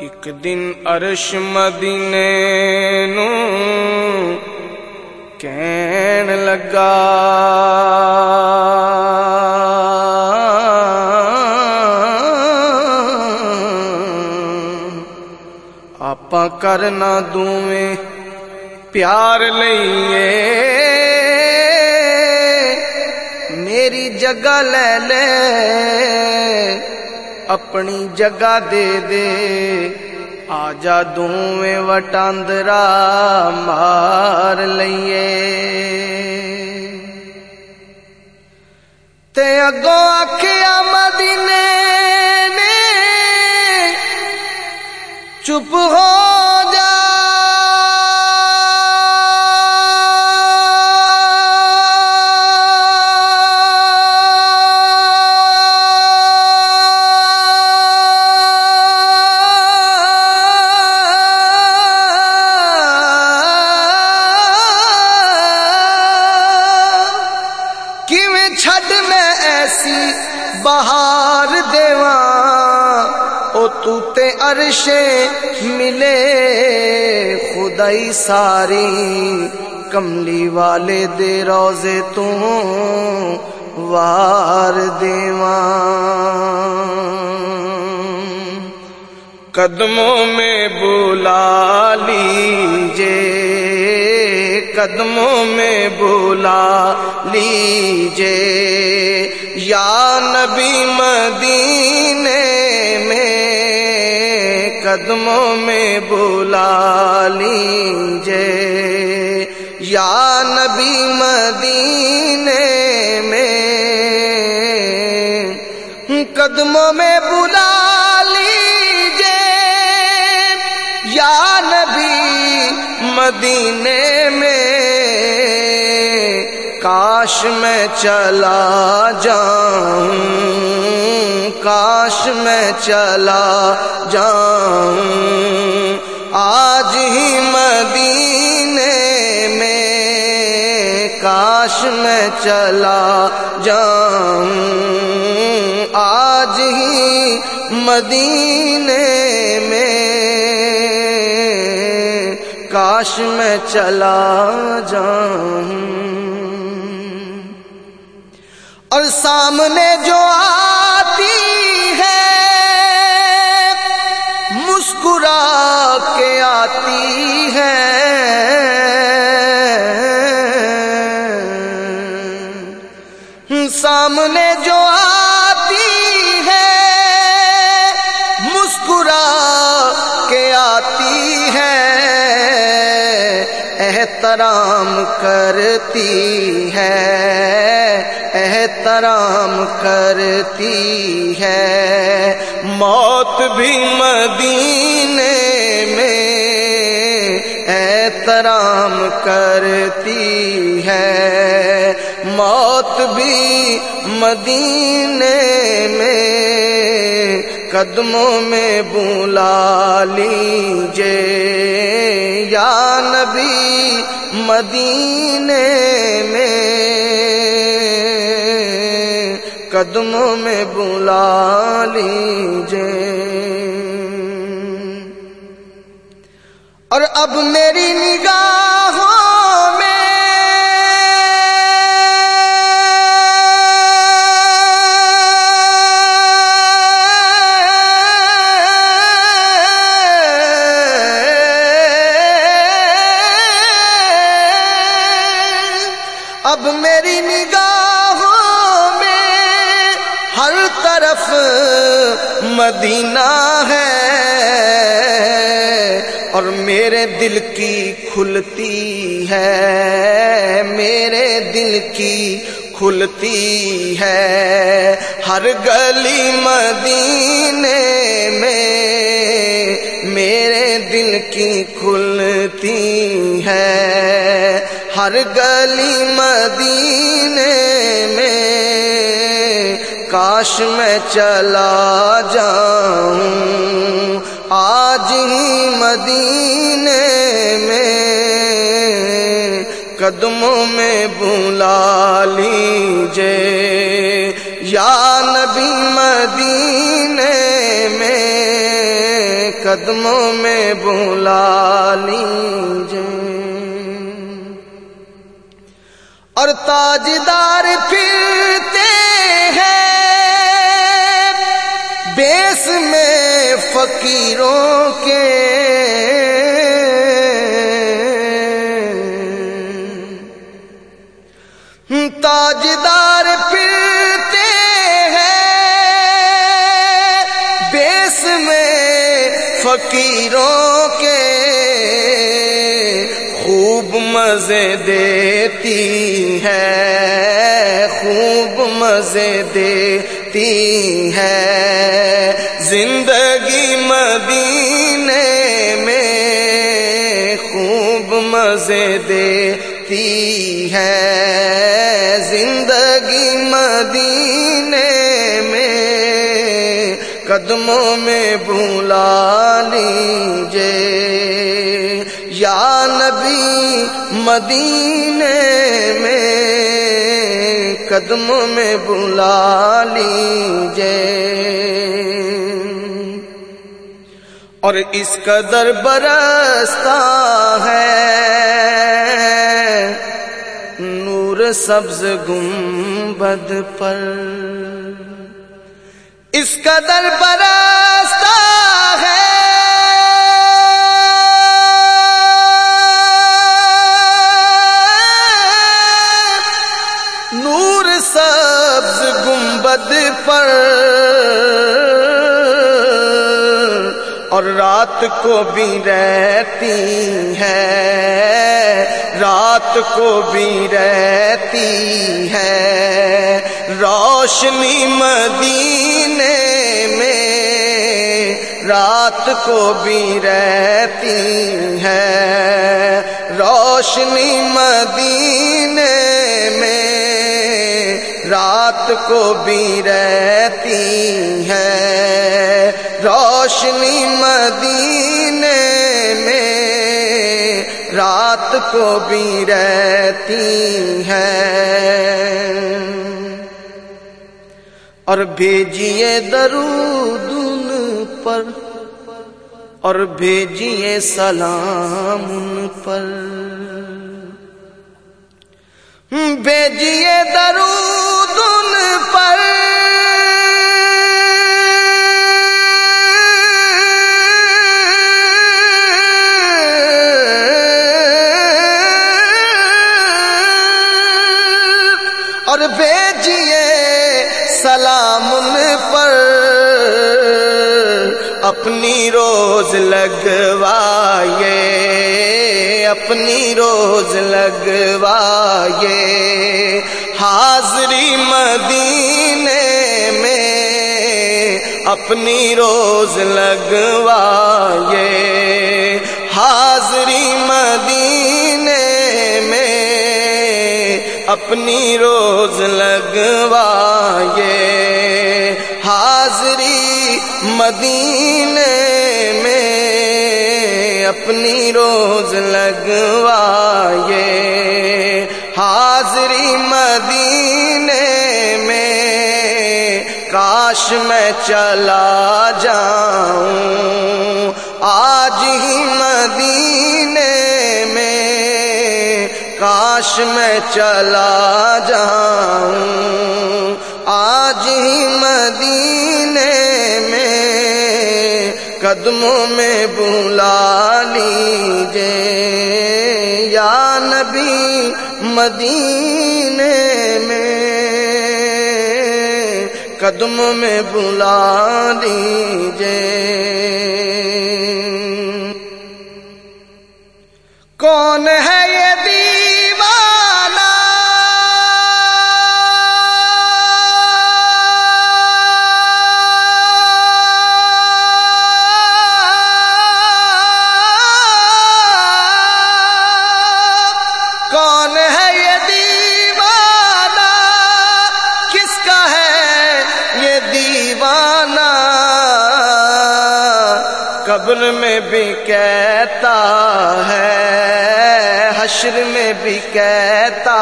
ایک دن عرش مدینے نو کہن لگا آپ کرنا دوویں پیار لئیے تیری جگہ لے لے اپنی جگہ دے دے آجا دویں وٹاندرا مار لئیے تے اگو آخیا آمدینے نے چپ ہو خطوط عرش ملے، خدائی ساری کملی والے دے روزے تو وار دیوان قدموں میں بلا لیجے قدموں میں بلا لیجے یا نبی من قدموں میں بلا لیجے یا نبی مدینے میں قدموں میں بلا لیجے یا نبی مدینے میں کاش میں چلا جاؤں، کاش میں چلا جاؤں۔ آج ہی مدینے میں کاش میں چلا جاؤں۔ آج ہی مدینے میں کاش میں چلا جاؤں۔ اور سامنے جو آتی ہے مسکرا کے آتی ہے۔ سامنے جو آتی ہے مسکرا کے آتی ہے۔ احترام کرتی ہے احترام کرتی ہے۔ موت بھی مدینے میں احترام کرتی ہے۔ موت بھی مدینے میں قدموں میں بلا لیجے یا نبی مدینے میں قدموں میں بلا لیجے اور اب میری نگاہ مدینہ ہے اور میرے دل کی کھلتی ہے، میرے دل کی کھلتی ہے۔ ہر گلی مدینے میں میرے دل کی کھلتی ہے۔ ہر گلی مدینے کاش میں چلا جاؤں۔ آج ہی مدینے میں قدموں میں بلا لیجے یا نبی مدینے میں قدموں میں بلا لیجیے اور تاجدار پھرتے بیس میں فقیروں کے تاجدار پھرتے ہیں بیس میں فقیروں کے خوب مزے دیتی ہے، خوب مزے دیتی ہے۔ زندگی مدینے میں خوب مزے دیتی ہے۔ زندگی مدینے میں قدموں میں بھولا لیجے یا نبی مدینے میں قدموں میں بلا لیجے اور اس قدر برستا ہے۔ نور سبز گنبد پر۔ اس قدر برستا گنبد پر اور رات کو بھی رہتی ہے، رات کو بھی رہتی ہے۔ روشنی مدینے میں رات کو بھی رہتی ہے۔ روشنی مدینے میں رات کو بھی رہتی ہے۔ روشنی مدینے میں رات کو بھی رہتی ہے۔ اور بھیجیے درود ان پر، اور بھیجیے سلام ان پر۔ بھیجیے درود اپنی روز لگوائیے اپنی روز لگوائیے حاضری مدینے میں اپنی روز لگوائیے حاضری مدینے میں اپنی روز لگوائیے حاضری مدینے میں اپنی روز لگوائیے حاضری مدینے میں کاش میں چلا جاؤں۔ آج ہی مدینے میں کاش میں چلا جاؤں۔ آج ہی مدینے میں قدموں میں بلا لیجے یا نبی مدینے میں قدموں میں بلا لیجے کون ہے قبر میں بھی کہتا ہے، حشر میں بھی کہتا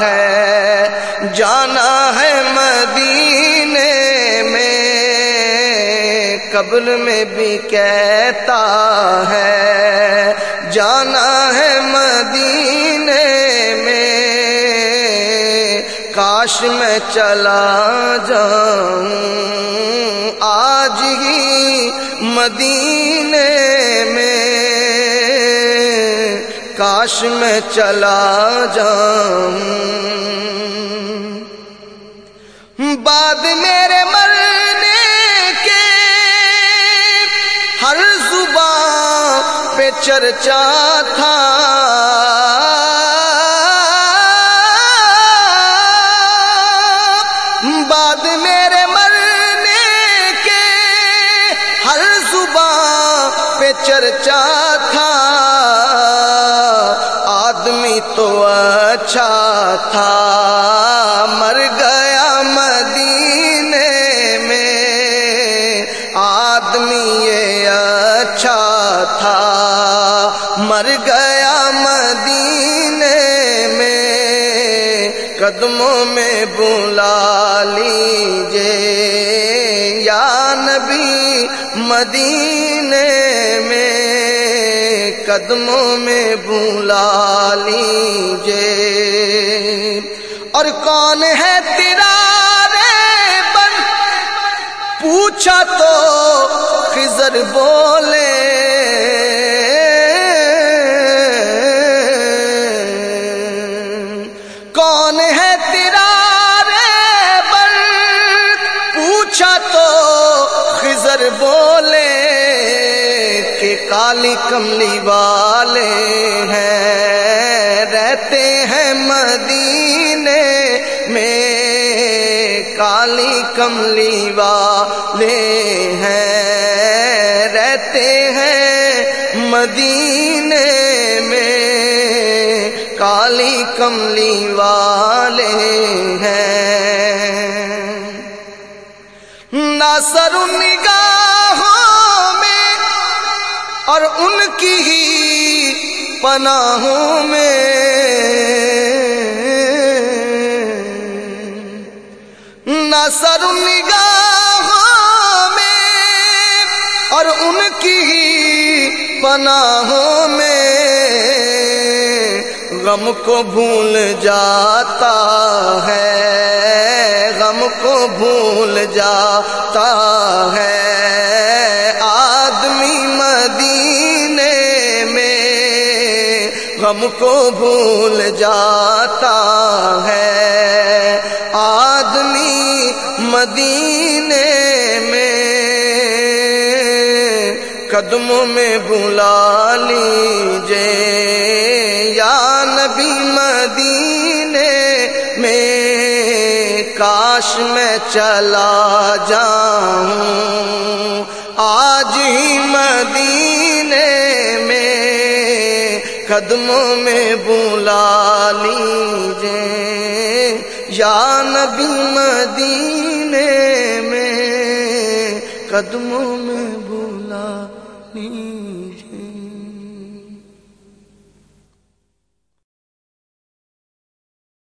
ہے، جانا ہے مدینے میں، قبر میں بھی کہتا ہے، جانا ہے مدینے میں، کاش میں چلا جاؤں، آج ہی مدینے میں کاش میں چلا جاؤں۔ بعد میرے مرنے کے ہر زبان پہ چرچا تھا۔ پہ چرچا تھا، آدمی تو اچھا تھا۔ مر گیا مدینے میں، آدمی یہ اچھا تھا۔ مر گیا مدینے میں، قدموں میں بلا لیجے یا نبی مدینے میں قدموں میں بلا لیجے اور کون ہے تیرا رے بن؟ پوچھا تو خزر بولے۔ کہ کملی والے ہیں۔ رہتے ہیں مدینے میں کالی کملی والے ہیں۔ رہتے ہیں مدینے میں کالی کملی والے ہیں۔ ناصر نگاہوں میں اور ان کی ہی پناہوں میں۔ ناصر نگاہوں میں اور ان کی ہی پناہوں میں۔ غم کو بھول جاتا ہے، غم کو بھول جاتا ہے۔ غم کو بھول جاتا ہے۔ آدمی مدینے میں قدموں میں بلا لیجے یا نبی مدینے میں کاش میں چلا جاؤں۔ آج ہی مدینے قدموں میں بلا لیجے یا نبی مدینے میں قدموں میں